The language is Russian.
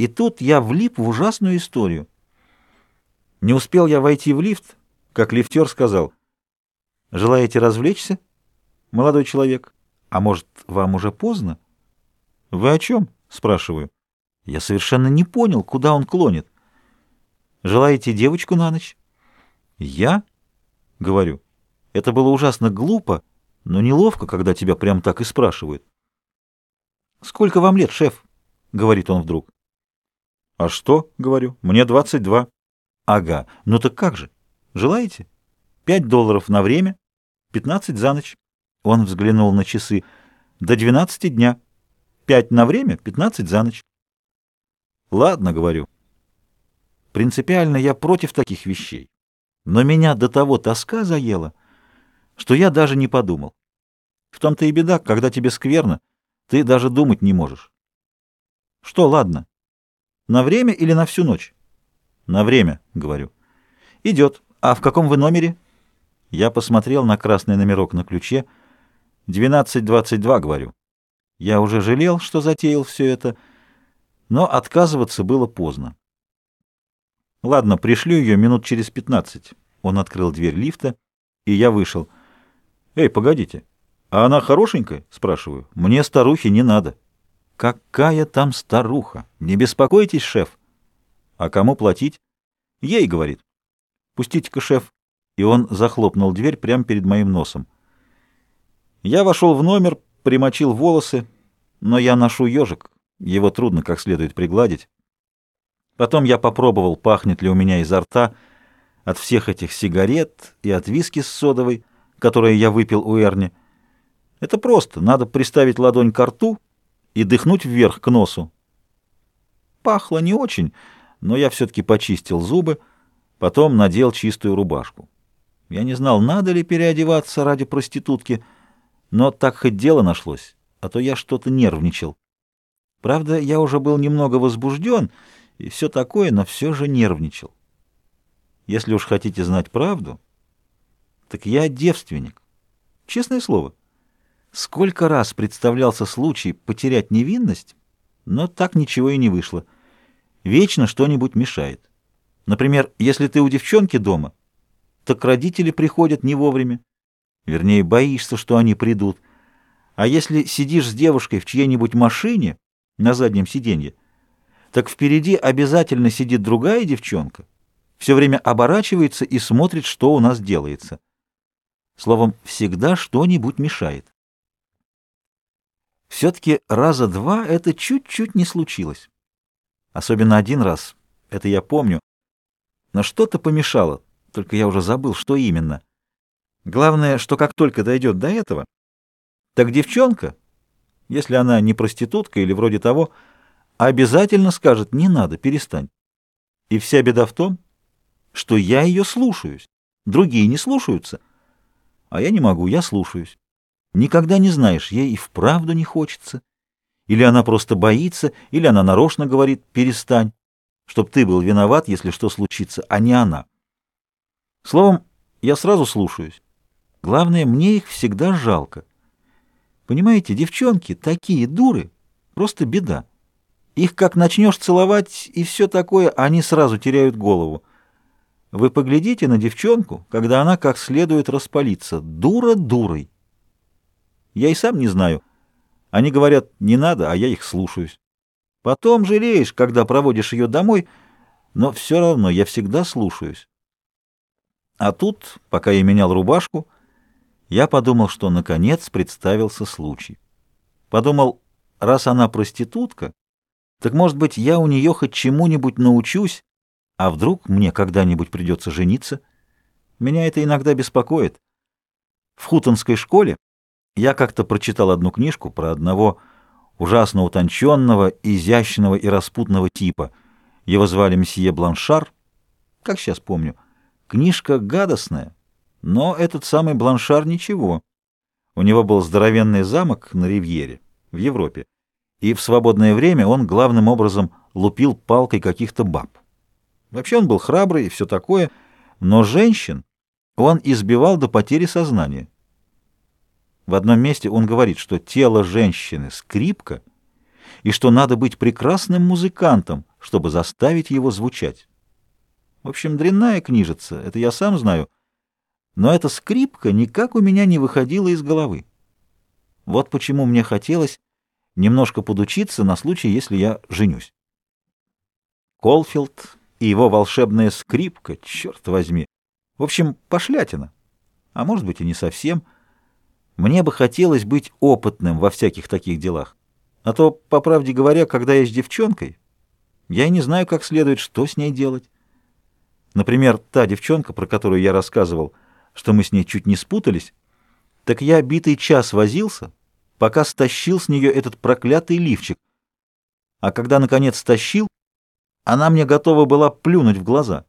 И тут я влип в ужасную историю. Не успел я войти в лифт, как лифтер сказал, «Желаете развлечься, молодой человек? А может, вам уже поздно?» «Вы о чем?» — спрашиваю. Я совершенно не понял, куда он клонит. «Желаете девочку на ночь?» «Я?» — говорю. Это было ужасно глупо, но неловко, когда тебя прям так и спрашивают. «Сколько вам лет, шеф?» — говорит он вдруг. «А что?» — говорю. «Мне двадцать два». «Ага. Ну так как же? Желаете? Пять долларов на время, пятнадцать за ночь». Он взглянул на часы. «До двенадцати дня. Пять на время, пятнадцать за ночь». «Ладно», — говорю. «Принципиально я против таких вещей. Но меня до того тоска заела, что я даже не подумал. В том-то и беда, когда тебе скверно, ты даже думать не можешь. Что, ладно? На время или на всю ночь? На время, говорю. Идет. А в каком вы номере? Я посмотрел на красный номерок на ключе. 1222, говорю. Я уже жалел, что затеял все это, но отказываться было поздно. Ладно, пришлю ее минут через пятнадцать. Он открыл дверь лифта, и я вышел. Эй, погодите. А она хорошенькая? Спрашиваю. Мне старухи не надо. Какая там старуха? Не беспокойтесь, шеф. А кому платить? Ей, говорит. Пустите-ка, шеф. И он захлопнул дверь прямо перед моим носом. Я вошел в номер, примочил волосы, но я ношу ежик. Его трудно как следует пригладить. Потом я попробовал, пахнет ли у меня изо рта от всех этих сигарет и от виски с содовой, которые я выпил у Эрни. Это просто, надо приставить ладонь к рту и дыхнуть вверх к носу. Пахло не очень, но я все-таки почистил зубы, потом надел чистую рубашку. Я не знал, надо ли переодеваться ради проститутки, но так хоть дело нашлось, а то я что-то нервничал. Правда, я уже был немного возбужден, и все такое, но все же нервничал. Если уж хотите знать правду, так я девственник. Честное слово. Сколько раз представлялся случай потерять невинность, но так ничего и не вышло. Вечно что-нибудь мешает. Например, если ты у девчонки дома, так родители приходят не вовремя. Вернее, боишься, что они придут. А если сидишь с девушкой в чьей-нибудь машине на заднем сиденье, так впереди обязательно сидит другая девчонка, все время оборачивается и смотрит, что у нас делается. Словом, всегда что-нибудь мешает. Все-таки раза два это чуть-чуть не случилось. Особенно один раз, это я помню. Но что-то помешало, только я уже забыл, что именно. Главное, что как только дойдет до этого, так девчонка, если она не проститутка или вроде того, обязательно скажет «не надо, перестань». И вся беда в том, что я ее слушаюсь, другие не слушаются, а я не могу, я слушаюсь. Никогда не знаешь, ей и вправду не хочется. Или она просто боится, или она нарочно говорит «перестань», чтоб ты был виноват, если что случится, а не она. Словом, я сразу слушаюсь. Главное, мне их всегда жалко. Понимаете, девчонки такие дуры, просто беда. Их как начнешь целовать и все такое, они сразу теряют голову. Вы поглядите на девчонку, когда она как следует распалится. Дура дурой. Я и сам не знаю. Они говорят, не надо, а я их слушаюсь. Потом жалеешь, когда проводишь ее домой, но все равно я всегда слушаюсь. А тут, пока я менял рубашку, я подумал, что наконец представился случай. Подумал, раз она проститутка, так, может быть, я у нее хоть чему-нибудь научусь, а вдруг мне когда-нибудь придется жениться? Меня это иногда беспокоит. В Хутонской школе я как-то прочитал одну книжку про одного ужасно утонченного, изящного и распутного типа. Его звали месье Бланшар, как сейчас помню. Книжка гадостная, но этот самый Бланшар ничего. У него был здоровенный замок на Ривьере, в Европе и в свободное время он главным образом лупил палкой каких-то баб. Вообще он был храбрый и все такое, но женщин он избивал до потери сознания. В одном месте он говорит, что тело женщины — скрипка, и что надо быть прекрасным музыкантом, чтобы заставить его звучать. В общем, дрянная книжица, это я сам знаю, но эта скрипка никак у меня не выходила из головы. Вот почему мне хотелось немножко подучиться на случай, если я женюсь. Колфилд и его волшебная скрипка, черт возьми. В общем, пошлятина. А может быть и не совсем. Мне бы хотелось быть опытным во всяких таких делах. А то, по правде говоря, когда я с девчонкой, я и не знаю, как следует, что с ней делать. Например, та девчонка, про которую я рассказывал, что мы с ней чуть не спутались, так я битый час возился, пока стащил с нее этот проклятый лифчик. А когда, наконец, стащил, она мне готова была плюнуть в глаза.